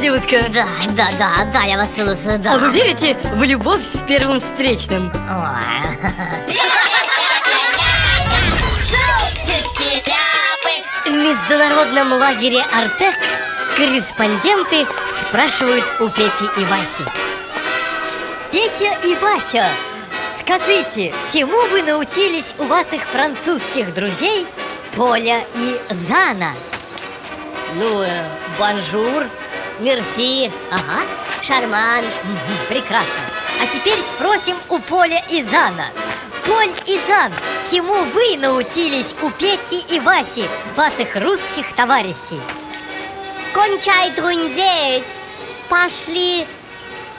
девушка? Да, да, да, да, я вас слушаю, да. А вы верите в любовь с первым встречным? В международном лагере Артек корреспонденты спрашивают у Пети и Васи. Петя и Вася, скажите, чему вы научились у ваших французских друзей Поля и Зана? Ну, э, bonjour, merci, Ага, charmant, прекрасно. А теперь спросим у Поля и Жана. Поль и Жан, чему вы научились у Пети и Васи, ваших русских товарищей? Кончай трындеть, пошли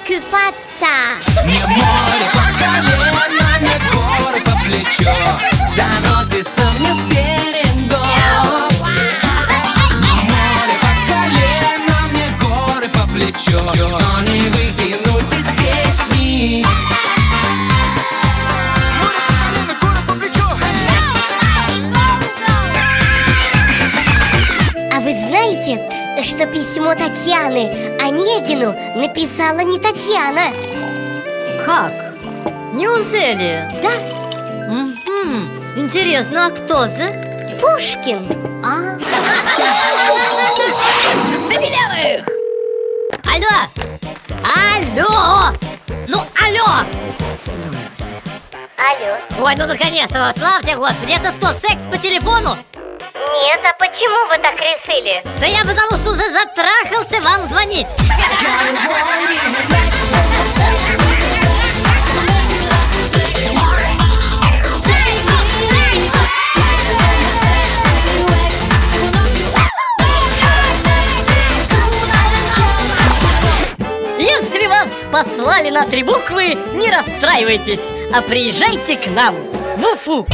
купаться. Мне море по колено, мне горы по плечо Доносится знаете, что письмо Татьяны Онегину написала не Татьяна? Как? Неужели? Да, Мгм. Интересно, а кто же? Пушкин. А? Алло! Алло! Ну, алло! Алло. Ой, ну наконец-то, славьте Господи, это что, секс по телефону? Нет, а почему вы так решили? Да я потому что уже затрахался вам звонить послали на три буквы, не расстраивайтесь, а приезжайте к нам в Уфу.